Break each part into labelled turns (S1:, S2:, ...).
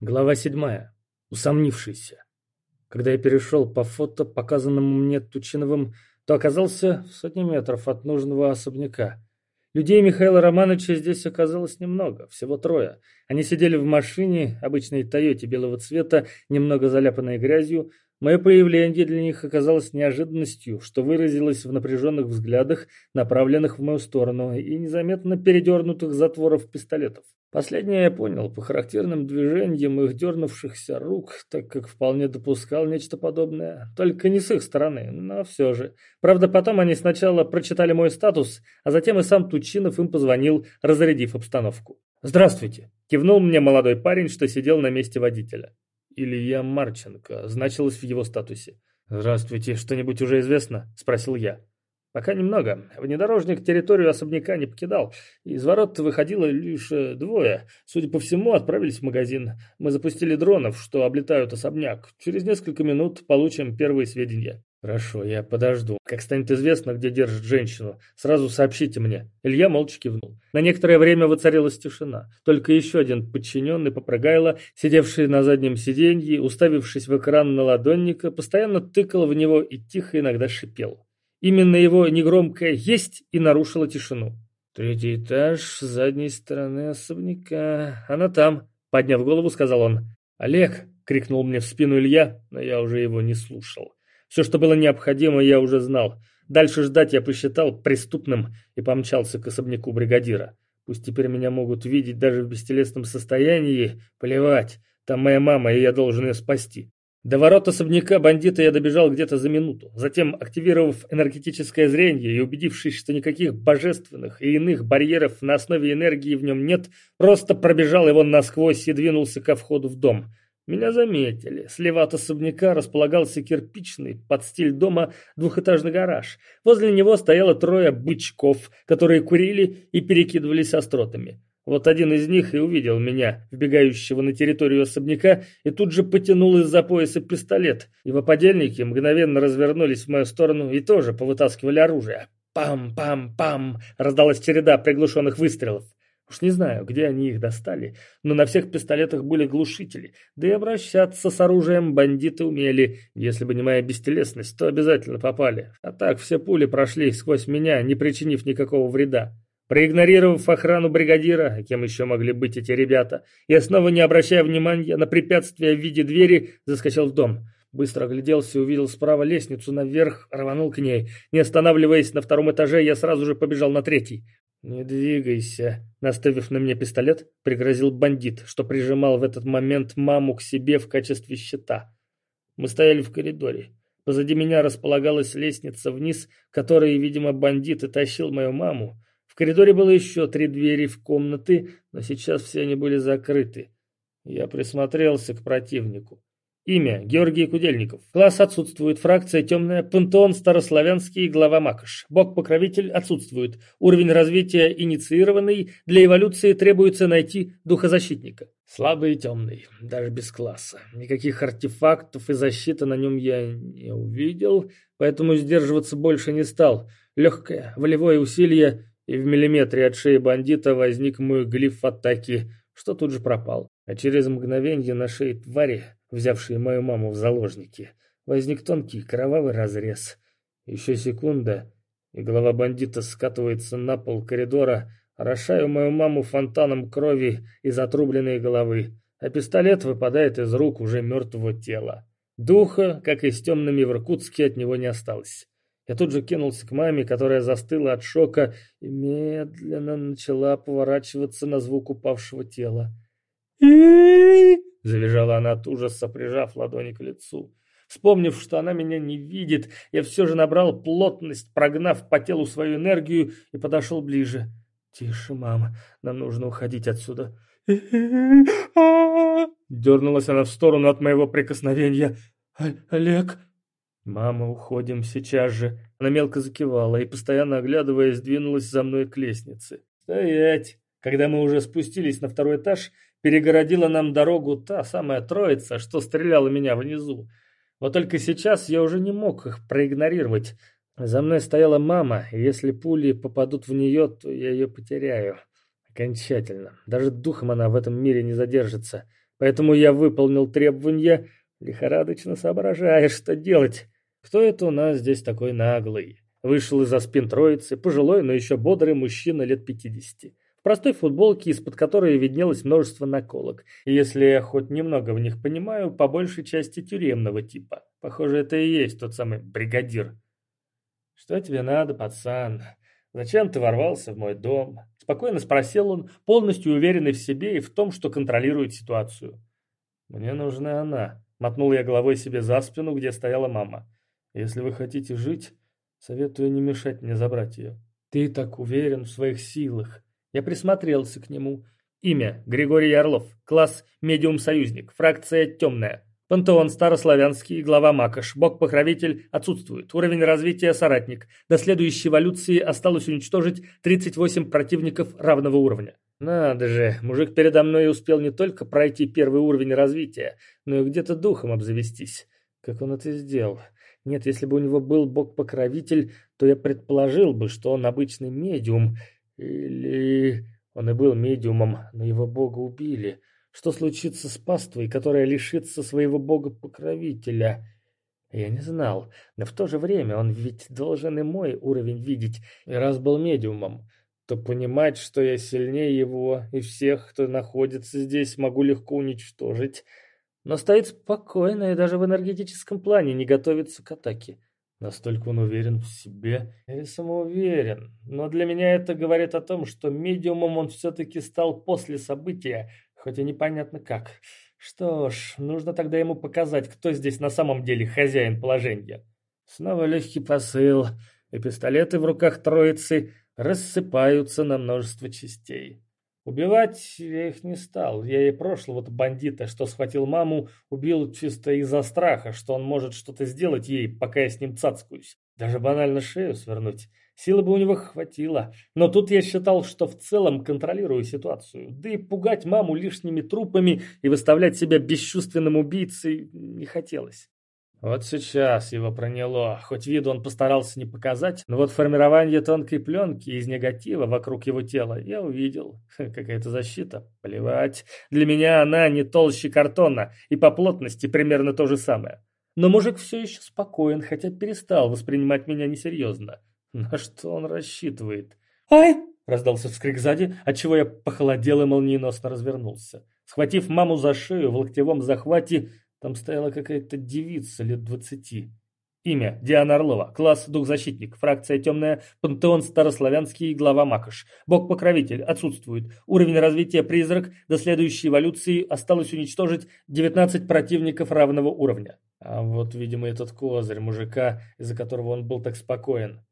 S1: Глава седьмая. Усомнившийся. Когда я перешел по фото, показанному мне Тучиновым, то оказался в сотне метров от нужного особняка. Людей Михаила Романовича здесь оказалось немного, всего трое. Они сидели в машине, обычной Тойоте белого цвета, немного заляпанной грязью, Мое появление для них оказалось неожиданностью, что выразилось в напряженных взглядах, направленных в мою сторону, и незаметно передернутых затворов пистолетов. Последнее я понял по характерным движениям их дернувшихся рук, так как вполне допускал нечто подобное. Только не с их стороны, но все же. Правда, потом они сначала прочитали мой статус, а затем и сам Тучинов им позвонил, разрядив обстановку. «Здравствуйте!» – кивнул мне молодой парень, что сидел на месте водителя. Илья Марченко значилось в его статусе. «Здравствуйте, что-нибудь уже известно?» – спросил я. «Пока немного. Внедорожник территорию особняка не покидал. Из ворот выходило лишь э, двое. Судя по всему, отправились в магазин. Мы запустили дронов, что облетают особняк. Через несколько минут получим первые сведения». «Хорошо, я подожду. Как станет известно, где держит женщину, сразу сообщите мне». Илья молча кивнул. На некоторое время воцарилась тишина. Только еще один подчиненный попрыгайло, сидевший на заднем сиденье, уставившись в экран наладонника, постоянно тыкал в него и тихо иногда шипел. Именно его негромкое «есть» и нарушило тишину. «Третий этаж, с задней стороны особняка. Она там», — подняв голову, сказал он. «Олег!» — крикнул мне в спину Илья, но я уже его не слушал. Все, что было необходимо, я уже знал. Дальше ждать я посчитал преступным и помчался к особняку бригадира. Пусть теперь меня могут видеть даже в бестелесном состоянии, плевать. Там моя мама, и я должен ее спасти. До ворот особняка бандита я добежал где-то за минуту. Затем, активировав энергетическое зрение и убедившись, что никаких божественных и иных барьеров на основе энергии в нем нет, просто пробежал его насквозь и двинулся ко входу в дом. Меня заметили. Слева от особняка располагался кирпичный, под стиль дома, двухэтажный гараж. Возле него стояло трое бычков, которые курили и перекидывались остротами. Вот один из них и увидел меня, вбегающего на территорию особняка, и тут же потянул из-за пояса пистолет. Его подельники мгновенно развернулись в мою сторону и тоже повытаскивали оружие. «Пам-пам-пам!» раздалась череда приглушенных выстрелов. Уж не знаю, где они их достали, но на всех пистолетах были глушители, да и обращаться с оружием бандиты умели. Если бы не моя бестелесность, то обязательно попали. А так все пули прошли сквозь меня, не причинив никакого вреда. Проигнорировав охрану бригадира, кем еще могли быть эти ребята, я снова не обращая внимания на препятствия в виде двери, заскочил в дом. Быстро огляделся и увидел справа лестницу наверх, рванул к ней. Не останавливаясь на втором этаже, я сразу же побежал на третий. «Не двигайся!» Наставив на меня пистолет, пригрозил бандит, что прижимал в этот момент маму к себе в качестве щита. Мы стояли в коридоре. Позади меня располагалась лестница вниз, которой, видимо, бандит и тащил мою маму. В коридоре было еще три двери в комнаты, но сейчас все они были закрыты. Я присмотрелся к противнику. Имя – Георгий Кудельников. Класс отсутствует. Фракция темная. Пантеон старославянский. Глава Макаш. Бог-покровитель отсутствует. Уровень развития инициированный. Для эволюции требуется найти духозащитника. Слабый и темный. Даже без класса. Никаких артефактов и защиты на нем я не увидел, поэтому сдерживаться больше не стал. Легкое, волевое усилие, и в миллиметре от шеи бандита возник мой глиф атаки, что тут же пропал. А через мгновение на шее твари взявшие мою маму в заложники, возник тонкий кровавый разрез. Еще секунда, и голова бандита скатывается на пол коридора, орошаю мою маму фонтаном крови из отрубленной головы, а пистолет выпадает из рук уже мертвого тела. Духа, как и с темными в Иркутске, от него не осталось. Я тут же кинулся к маме, которая застыла от шока и медленно начала поворачиваться на звук упавшего тела. и она от ужаса, прижав ладони к лицу. Вспомнив, что она меня не видит, я все же набрал плотность, прогнав по телу свою энергию и подошел ближе. «Тише, мама, нам нужно уходить отсюда». Дернулась она в сторону от моего прикосновения. «Олег?» «Мама, уходим сейчас же». Она мелко закивала и, постоянно оглядываясь, двинулась за мной к лестнице. «Стоять!» Когда мы уже спустились на второй этаж, перегородила нам дорогу та самая троица, что стреляла меня внизу. Вот только сейчас я уже не мог их проигнорировать. За мной стояла мама, и если пули попадут в нее, то я ее потеряю. Окончательно. Даже духом она в этом мире не задержится. Поэтому я выполнил требования, лихорадочно соображая, что делать. Кто это у нас здесь такой наглый? Вышел из-за спин троицы, пожилой, но еще бодрый мужчина лет пятидесяти. В простой футболке, из-под которой виднелось множество наколок. И если я хоть немного в них понимаю, по большей части тюремного типа. Похоже, это и есть тот самый бригадир. «Что тебе надо, пацан? Зачем ты ворвался в мой дом?» Спокойно спросил он, полностью уверенный в себе и в том, что контролирует ситуацию. «Мне нужна она», — мотнул я головой себе за спину, где стояла мама. «Если вы хотите жить, Советую не мешать мне забрать ее. Ты так уверен в своих силах. Я присмотрелся к нему. Имя – Григорий Орлов. Класс – медиум-союзник. Фракция – темная. Пантеон старославянский, глава Макаш. Бог-покровитель отсутствует. Уровень развития – соратник. До следующей эволюции осталось уничтожить 38 противников равного уровня. Надо же, мужик передо мной успел не только пройти первый уровень развития, но и где-то духом обзавестись. Как он это сделал? Нет, если бы у него был бог-покровитель, то я предположил бы, что он обычный медиум. Или он и был медиумом, но его бога убили. Что случится с паствой, которая лишится своего бога-покровителя? Я не знал, но в то же время он ведь должен и мой уровень видеть. И раз был медиумом, то понимать, что я сильнее его и всех, кто находится здесь, могу легко уничтожить но стоит спокойно и даже в энергетическом плане не готовится к атаке. Настолько он уверен в себе или самоуверен. Но для меня это говорит о том, что медиумом он все-таки стал после события, хоть и непонятно как. Что ж, нужно тогда ему показать, кто здесь на самом деле хозяин положения. Снова легкий посыл, и пистолеты в руках троицы рассыпаются на множество частей. Убивать я их не стал. Я и прошлого-то бандита, что схватил маму, убил чисто из-за страха, что он может что-то сделать ей, пока я с ним цацкаюсь. Даже банально шею свернуть. Силы бы у него хватило. Но тут я считал, что в целом контролирую ситуацию. Да и пугать маму лишними трупами и выставлять себя бесчувственным убийцей не хотелось. Вот сейчас его проняло, хоть виду он постарался не показать, но вот формирование тонкой пленки из негатива вокруг его тела я увидел. Какая-то защита. Плевать. Для меня она не толще картона, и по плотности примерно то же самое. Но мужик все еще спокоен, хотя перестал воспринимать меня несерьезно. На что он рассчитывает? «Ай!» — раздался вскрик сзади, отчего я похолодел и молниеносно развернулся. Схватив маму за шею в локтевом захвате, там стояла какая-то девица лет двадцати. Имя – Диана Орлова. Класс – дух-защитник. Фракция темная. Пантеон старославянский. Глава Макаш. Бог-покровитель. Отсутствует. Уровень развития призрак. До следующей эволюции осталось уничтожить 19 противников равного уровня. А вот, видимо, этот козырь мужика, из-за которого он был так спокоен.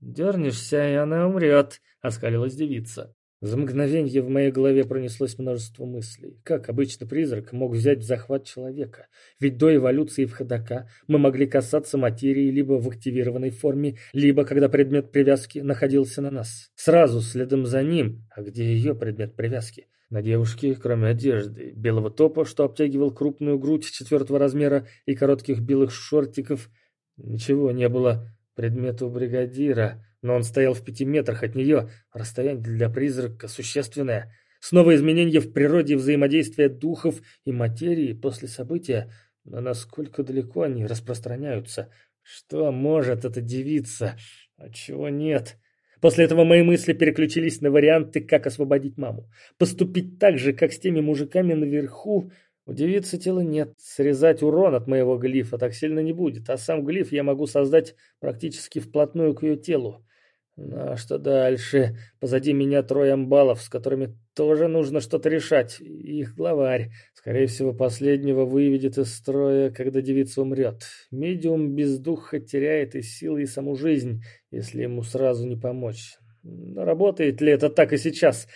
S1: «Дернешься, и она умрет», — оскалилась девица. За мгновенье в моей голове пронеслось множество мыслей. Как обычно призрак мог взять в захват человека? Ведь до эволюции в ходока мы могли касаться материи либо в активированной форме, либо когда предмет привязки находился на нас. Сразу следом за ним, а где ее предмет привязки? На девушке, кроме одежды, белого топа, что обтягивал крупную грудь четвертого размера и коротких белых шортиков, ничего не было. Предмету бригадира но он стоял в пяти метрах от нее, расстояние для призрака существенное. Снова изменения в природе взаимодействия духов и материи после события, но насколько далеко они распространяются? Что может эта девица, а чего нет? После этого мои мысли переключились на варианты, как освободить маму. Поступить так же, как с теми мужиками наверху, у девицы тела нет, срезать урон от моего глифа так сильно не будет, а сам глиф я могу создать практически вплотную к ее телу. Ну а что дальше? Позади меня трое амбалов, с которыми тоже нужно что-то решать. Их главарь. Скорее всего, последнего выведет из строя, когда девица умрет. Медиум без духа теряет и силы, и саму жизнь, если ему сразу не помочь. Но работает ли это так и сейчас?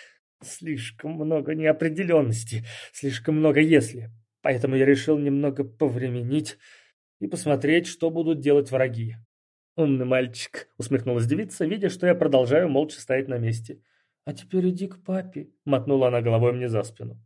S1: Слишком много неопределенности, слишком много «если». Поэтому я решил немного повременить и посмотреть, что будут делать враги. «Умный мальчик», — усмехнулась девица, видя, что я продолжаю молча стоять на месте. «А теперь иди к папе», — мотнула она головой мне за спину.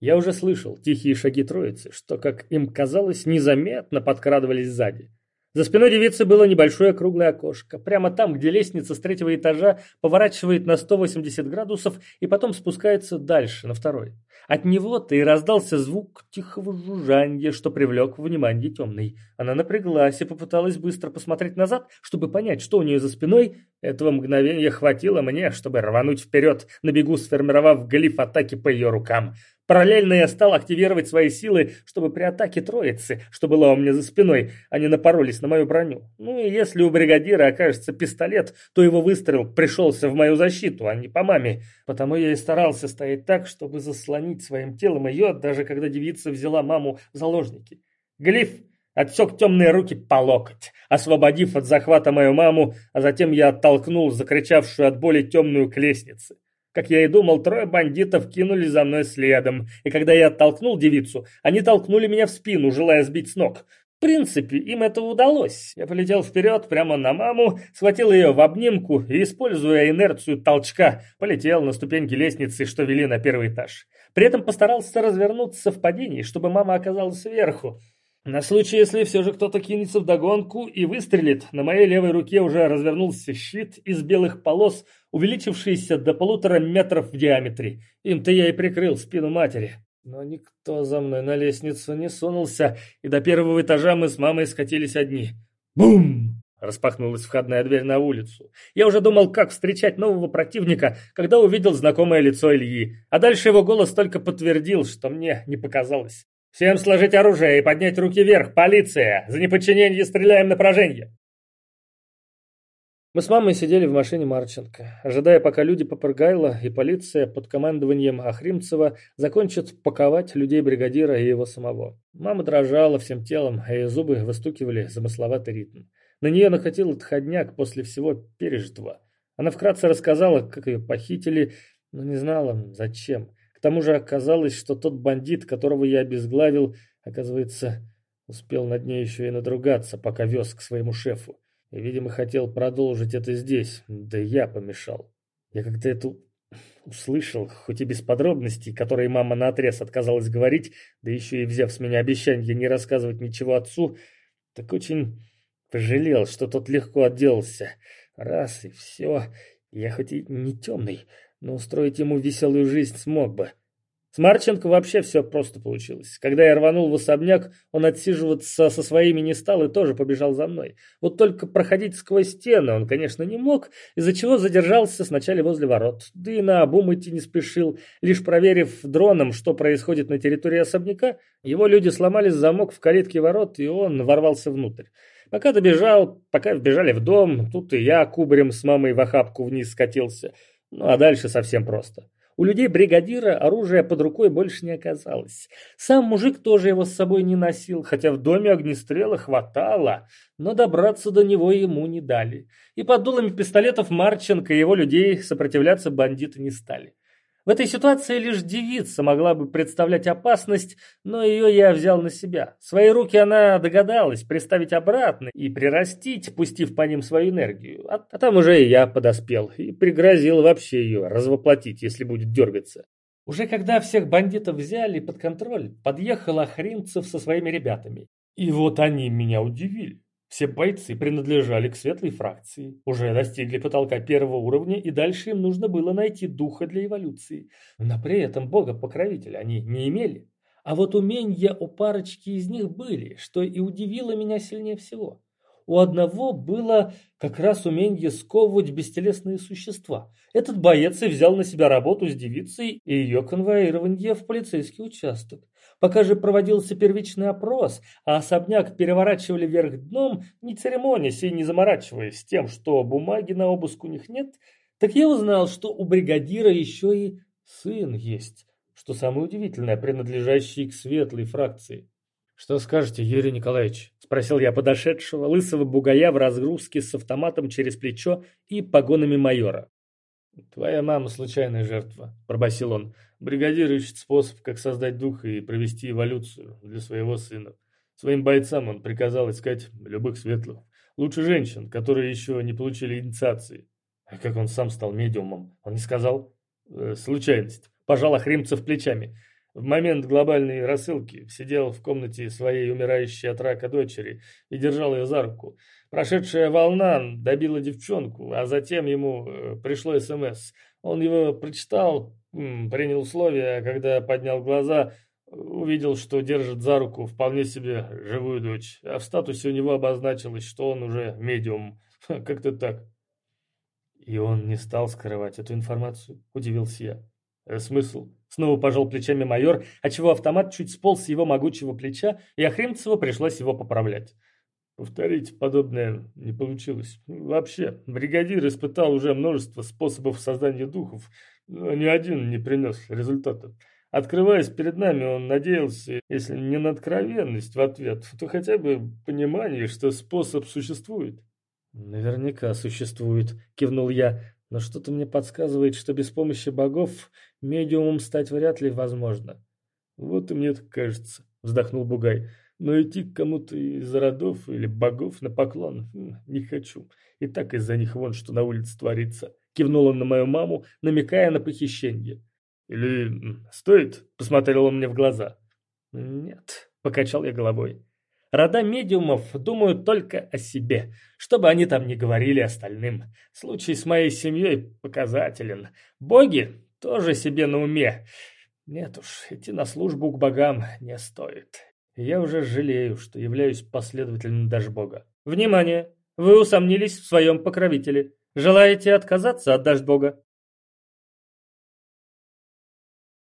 S1: Я уже слышал тихие шаги троицы, что, как им казалось, незаметно подкрадывались сзади. За спиной девицы было небольшое круглое окошко, прямо там, где лестница с третьего этажа поворачивает на 180 градусов и потом спускается дальше, на второй. От него-то и раздался звук тихого жужжания, что привлек внимание темной. Она напряглась и попыталась быстро посмотреть назад, чтобы понять, что у нее за спиной. Этого мгновения хватило мне, чтобы рвануть вперед, на бегу сформировав глиф атаки по ее рукам. Параллельно я стал активировать свои силы, чтобы при атаке троицы, что была у меня за спиной, они напоролись на мою броню. Ну и если у бригадира окажется пистолет, то его выстрел пришелся в мою защиту, а не по маме. Потому я и старался стоять так, чтобы заслонить своим телом ее, даже когда девица взяла маму в заложники. Глиф отсек темные руки по локоть, освободив от захвата мою маму, а затем я оттолкнул закричавшую от боли темную к лестнице. Как я и думал, трое бандитов кинулись за мной следом, и когда я оттолкнул девицу, они толкнули меня в спину, желая сбить с ног. В принципе, им это удалось. Я полетел вперед, прямо на маму, схватил ее в обнимку и, используя инерцию толчка, полетел на ступеньки лестницы, что вели на первый этаж. При этом постарался развернуться в падении, чтобы мама оказалась сверху. На случай, если все же кто-то кинется в догонку и выстрелит, на моей левой руке уже развернулся щит из белых полос, увеличившийся до полутора метров в диаметре. Им-то я и прикрыл спину матери. Но никто за мной на лестницу не сунулся, и до первого этажа мы с мамой скатились одни. Бум! Распахнулась входная дверь на улицу. Я уже думал, как встречать нового противника, когда увидел знакомое лицо Ильи. А дальше его голос только подтвердил, что мне не показалось. «Всем сложить оружие и поднять руки вверх! Полиция! За неподчинение стреляем на поражение!» Мы с мамой сидели в машине Марченко, ожидая, пока люди Попрыгайло и полиция под командованием Ахримцева закончат паковать людей бригадира и его самого. Мама дрожала всем телом, а ее зубы выстукивали замысловатый ритм. На нее накатил отходняк после всего пережитого. Она вкратце рассказала, как ее похитили, но не знала, зачем. Тому же оказалось, что тот бандит, которого я обезглавил, оказывается, успел над ней еще и надругаться, пока вез к своему шефу. И, видимо, хотел продолжить это здесь, да я помешал. Я как-то это услышал, хоть и без подробностей, которые мама наотрез отказалась говорить, да еще и взяв с меня обещание не рассказывать ничего отцу, так очень пожалел, что тот легко отделался. Раз и все. Я хоть и не темный, но устроить ему веселую жизнь смог бы. С Марченко вообще все просто получилось. Когда я рванул в особняк, он отсиживаться со своими не стал и тоже побежал за мной. Вот только проходить сквозь стены он, конечно, не мог, из-за чего задержался сначала возле ворот. Да и на обум идти не спешил. Лишь проверив дроном, что происходит на территории особняка, его люди сломали замок в калитке ворот, и он ворвался внутрь. Пока добежал, пока вбежали в дом, тут и я кубарем с мамой в охапку вниз скатился – ну а дальше совсем просто. У людей бригадира оружия под рукой больше не оказалось. Сам мужик тоже его с собой не носил, хотя в доме огнестрела хватало, но добраться до него ему не дали. И под дулами пистолетов Марченко и его людей сопротивляться бандиты не стали. В этой ситуации лишь девица могла бы представлять опасность, но ее я взял на себя. Свои руки она догадалась приставить обратно и прирастить, пустив по ним свою энергию. А, а там уже и я подоспел и пригрозил вообще ее развоплотить, если будет дергаться. Уже когда всех бандитов взяли под контроль, подъехал Охринцев со своими ребятами. И вот они меня удивили. Все бойцы принадлежали к светлой фракции, уже достигли потолка первого уровня, и дальше им нужно было найти духа для эволюции. Но при этом бога-покровителя они не имели. А вот умения у парочки из них были, что и удивило меня сильнее всего. У одного было как раз умение сковывать бестелесные существа. Этот боец и взял на себя работу с девицей и ее конвоирование в полицейский участок. Пока же проводился первичный опрос, а особняк переворачивали вверх дном, не церемонясь и не заморачиваясь тем, что бумаги на обыск у них нет, так я узнал, что у бригадира еще и сын есть, что самое удивительное, принадлежащий к светлой фракции. «Что скажете, Юрий Николаевич?» – спросил я подошедшего, лысого бугая в разгрузке с автоматом через плечо и погонами майора. «Твоя мама случайная жертва», – пробасил он. Бригадир ищет способ, как создать дух и провести эволюцию для своего сына. Своим бойцам он приказал искать любых светлых. Лучше женщин, которые еще не получили инициации. А как он сам стал медиумом? Он не сказал? Э, случайность. Пожал Охримцев плечами. В момент глобальной рассылки сидел в комнате своей умирающей от рака дочери и держал ее за руку. Прошедшая волна добила девчонку, а затем ему э, пришло СМС. Он его прочитал, принял условия, а когда поднял глаза, увидел, что держит за руку вполне себе живую дочь, а в статусе у него обозначилось, что он уже медиум. Как-то так. И он не стал скрывать эту информацию, удивился я. «Э, смысл? Снова пожал плечами майор, отчего автомат чуть сполз с его могучего плеча, и Охримцеву пришлось его поправлять. Повторить подобное не получилось. Вообще, бригадир испытал уже множество способов создания духов, но ни один не принес результатов. Открываясь перед нами, он надеялся, если не на откровенность в ответ, то хотя бы понимание, что способ существует. «Наверняка существует», — кивнул я, «но что-то мне подсказывает, что без помощи богов медиумом стать вряд ли возможно». «Вот и мне так кажется», — вздохнул Бугай. «Но идти к кому-то из родов или богов на поклон не хочу. И так из-за них вон что на улице творится». Кивнул он на мою маму, намекая на похищение. «Или стоит?» – посмотрел он мне в глаза. «Нет», – покачал я головой. «Рода медиумов думают только о себе, чтобы они там не говорили остальным. Случай с моей семьей показателен. Боги тоже себе на уме. Нет уж, идти на службу к богам не стоит. Я уже жалею, что являюсь последователем Дашбога. Внимание! Вы усомнились в своем покровителе. Желаете отказаться от Дашбога?